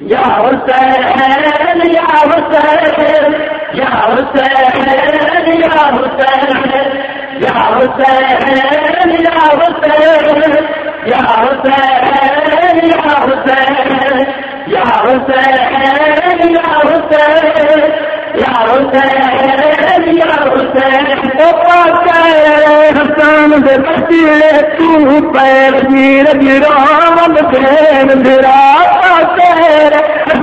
یا حسین یا حسین یا حسین یا حسین یا حسین یا حسین یا حسین یا حسین یا حسین یا حسین حسان بچے پیر گیر گرا من پیر میرا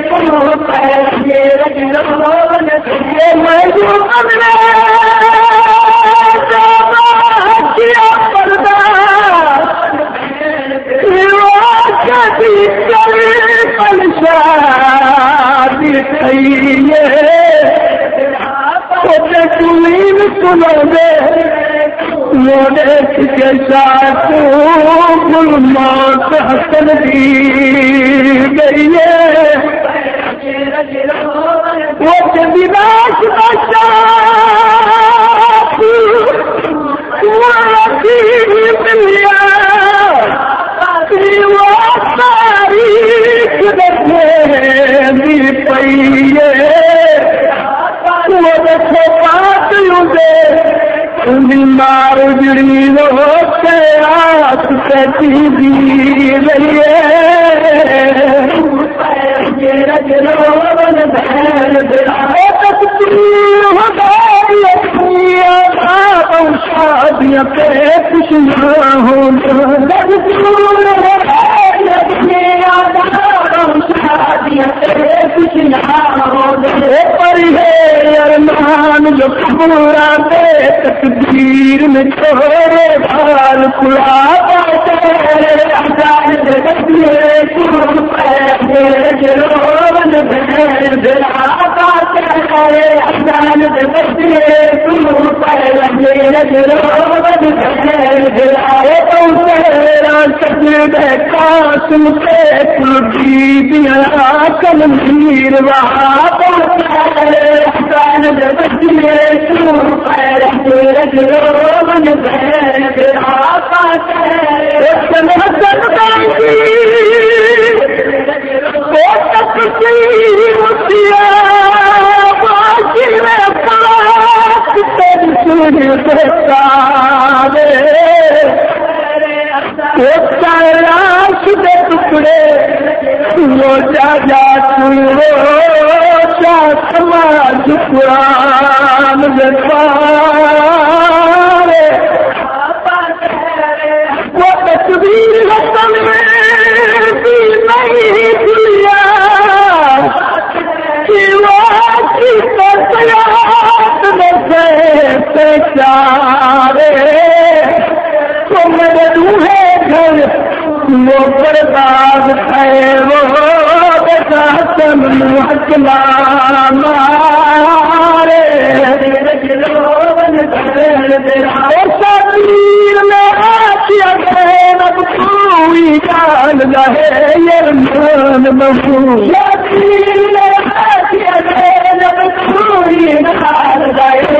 تم پہلے میں جو کے ساتھ دی گئی ہے بداش دنیا تاریخ دکھے پیے وہ دکھو بات یوگے مار جڑی روتے آپ سے رہیے ارمان جو پورا دے تقدیر میں چھوڑے بال کلا قاسم سے تلکی دیا کمیر وہاں پہنچا ہے۔ سور پیر رج رو من پہ لاش دے ٹکڑے وہ جا جا سنو چا رے تم دوہے گھر وہ پرداز ہے، وہ ساتم حکلا مارے میں آسیا گئے اب کوئی جان رہے یہ مان بہو تیر میں آسیا گئے اب کوئی جان رہے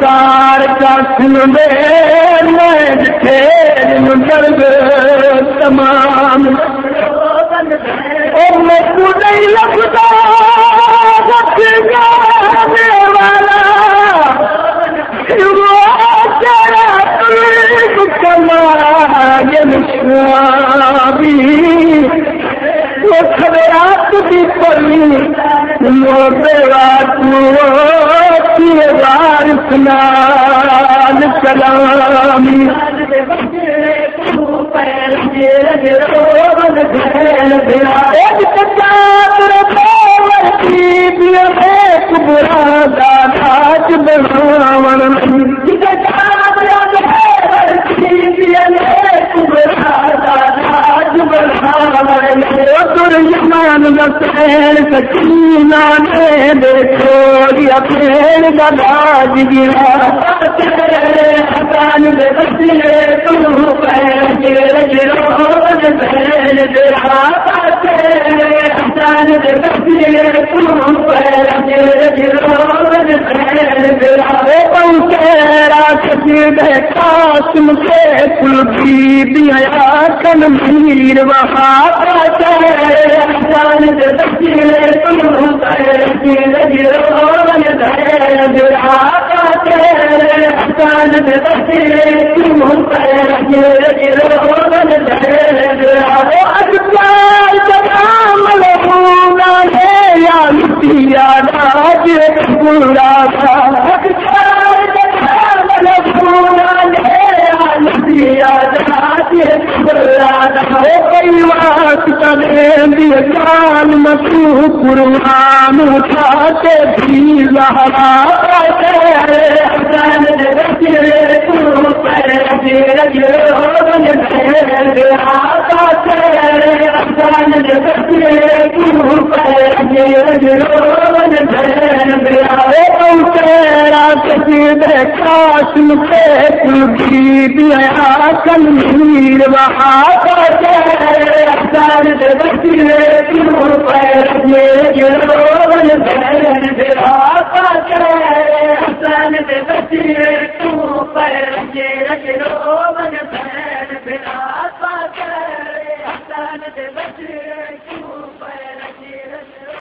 سار کا دے میں درد تمام۔ میں کو نہیں لگتا والا۔ وہ خبرات بھی پڑی۔ بار کلامی برا دادا بناون درجمان سین سکینہ نے دیکھو یا پھر گداج گرا حسان دے بچے تم پیر گرو بہن درا حسان بچے تم پیر گرو بہن تیرا قاسم کے کل بھی دیا کن میر وہاں جان دے بچے تم پیر گرو بہن درا دے تم پیر گرو بہن درا اجبار تمام لہونا ہے، یا راج، پورا تھا راج پورا تھا جان مسو قرآن اٹھاتے بھی لہرا گرو بہن درا قاسم کے کل دیا کل میر بہا حسان دے بچے تم پیر گرو بہن درا حسان دے بچے تم پیر